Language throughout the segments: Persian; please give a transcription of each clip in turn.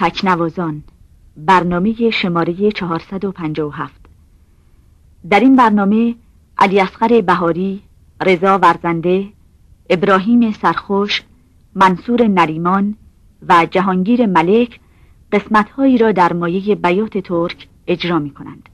تکنوازان برنامه شماره 457 در این برنامه علی اصغر بهاری، رضا ورزنده، ابراهیم سرخوش، منصور نریمان و جهانگیر ملک قسمتهایی را در مایه بیات ترک اجرا می کنند.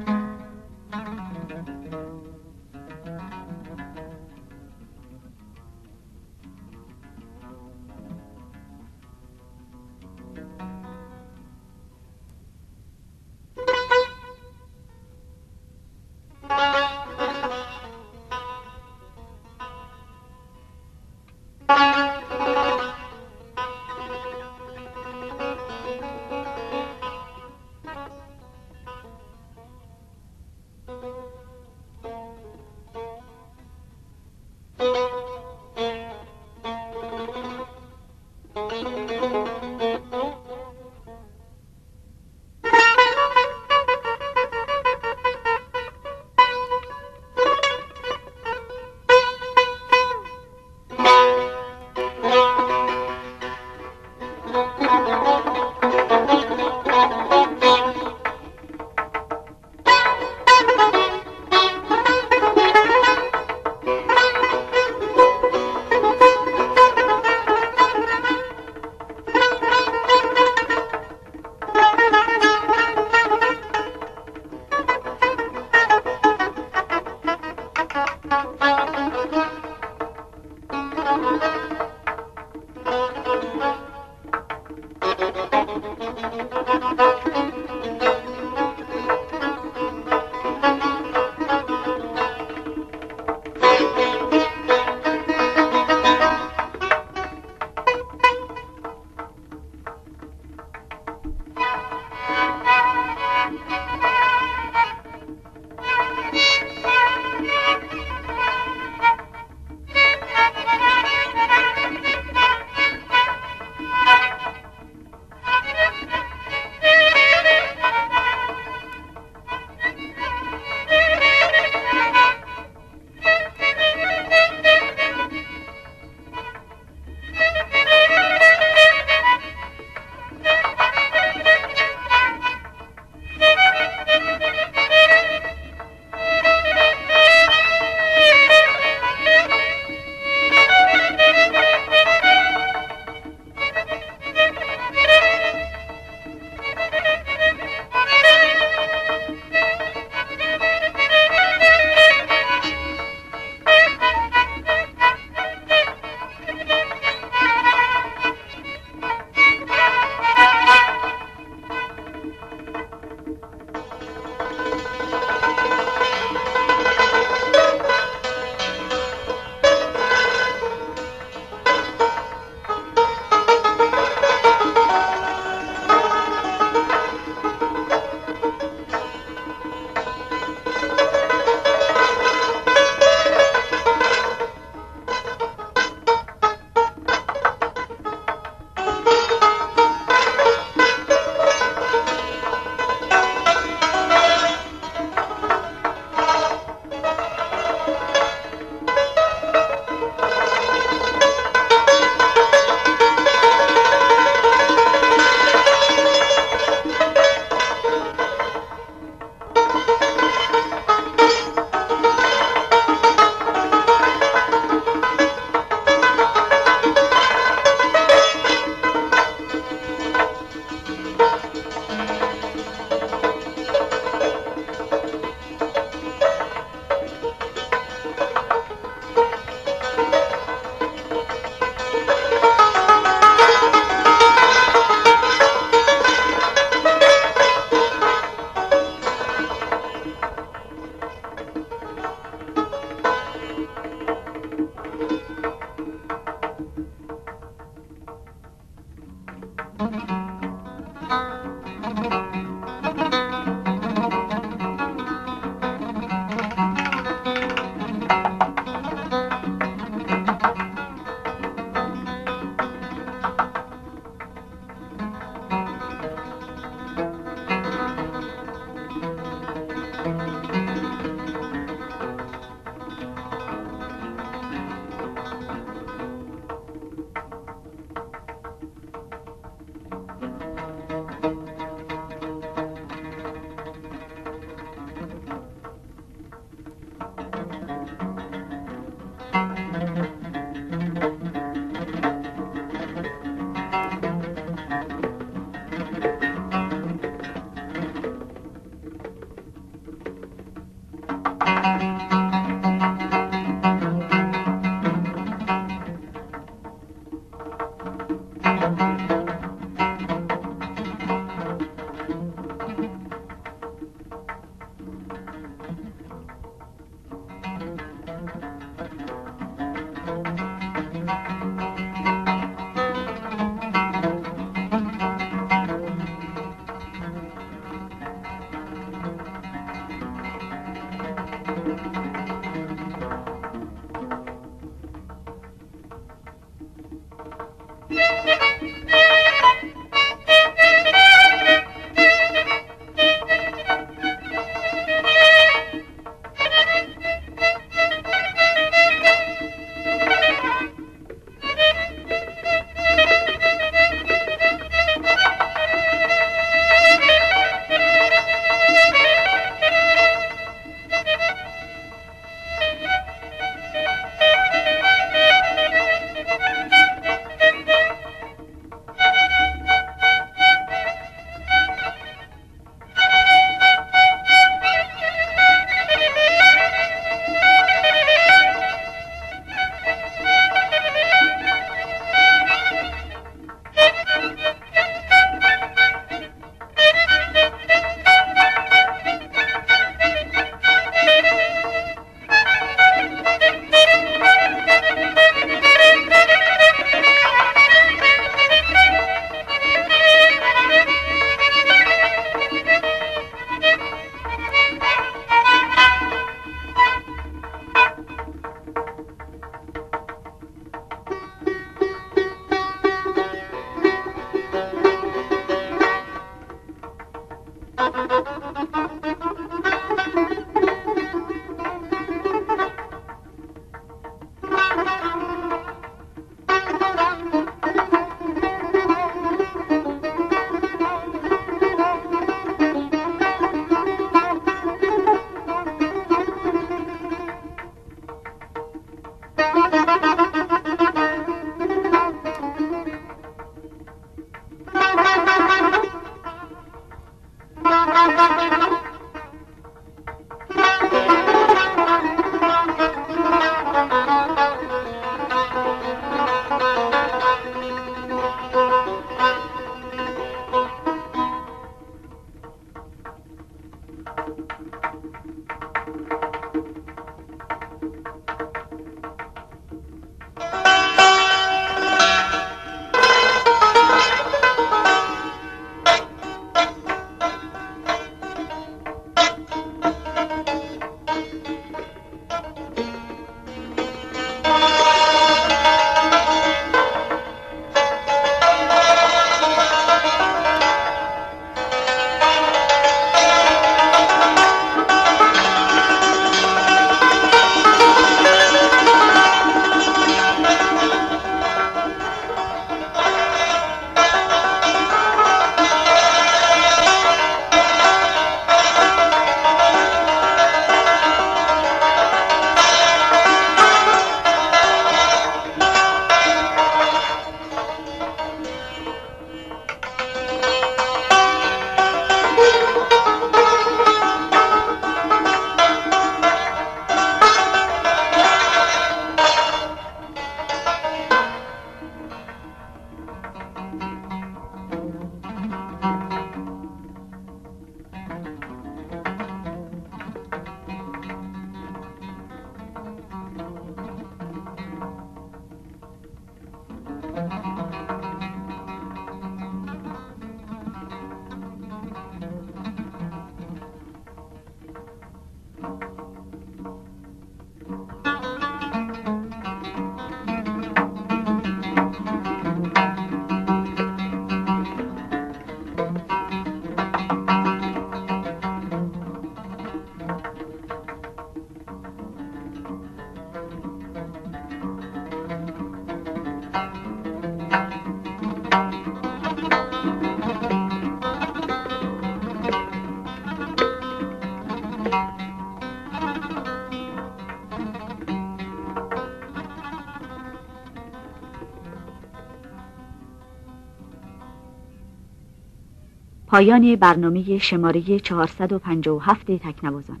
پایان برنامه شماره 457 تکنوازان.